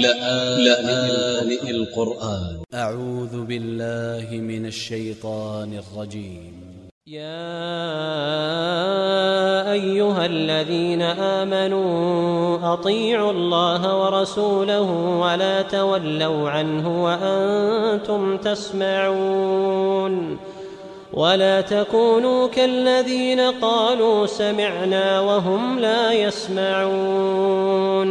لآن القرآن. أ ع و ذ ب ا ل ل ه من ا ل ش ي ط ا ن ا ل ج ي م يا أيها الذين آمنوا أطيعوا الله ورسوله ولا تولوا عنه وأنتم تسمعون. ولا تكونوا كالذين قالوا سمعنا وهم لا يسمعون.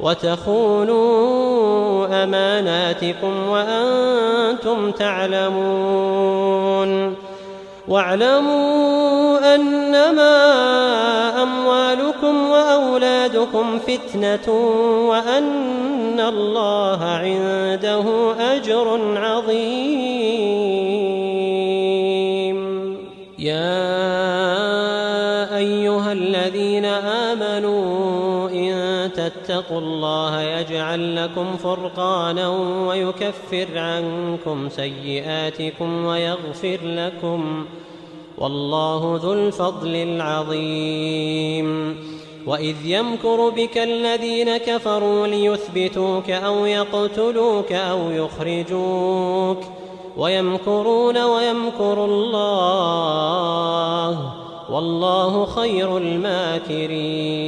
وتخونوا أماناتكم وأنتم تعلمون واعلموا أنما أموالكم وأولادكم فتنة وأن الله عنده أجر عظيم تتقوا الله يجعل لكم فرقانا ويكفر عنكم سيئاتكم ويغفر لكم والله ذو الفضل العظيم. وإذ يمكر بك الذين كفروا ليثبتوك أو يقتلوك أو يخرجوك ويمكرون ويمكر الله والله خير الماكرين.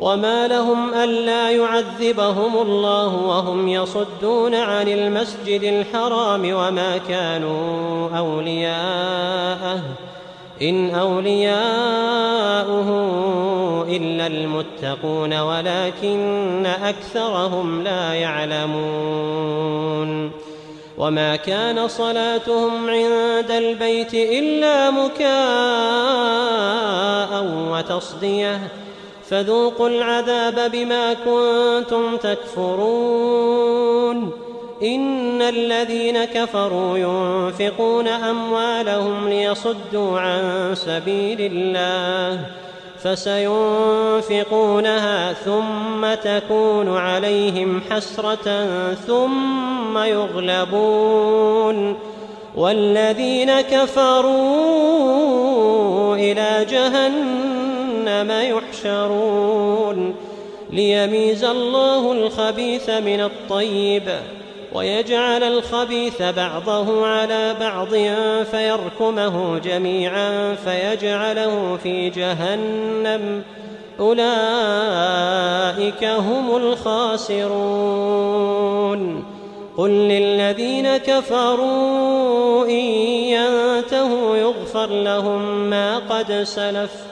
وما لهم الا يعذبهم الله وهم يصدون عن المسجد الحرام وما كانوا اولياءه ان اولياؤه الا المتقون ولكن اكثرهم لا يعلمون وما كان صلاتهم عند البيت الا مكاء وتصديه فذوقوا العذاب بما كنتم تكفرون. إن الذين كفروا ينفقون أموالهم ليصدوا عن سبيل الله فسينفقونها ثم تكون عليهم حسرة ثم يغلبون. والذين كفروا إلى جهنم جهنم يحشرون ليميز الله الخبيث من الطيب ويجعل الخبيث بعضه على بعض فيركمه جميعا فيجعله في جهنم. أولئك هم الخاسرون. قل للذين كفروا إن ينتهوا يغفر لهم ما قد سلف.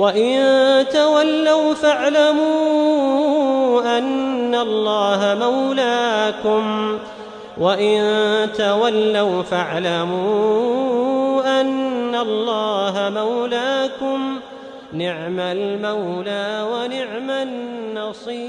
وان تولوا فاعلموا ان الله مولاكم وان تولوا فاعلموا ان الله مولاكم نعم المولى ونعم النصير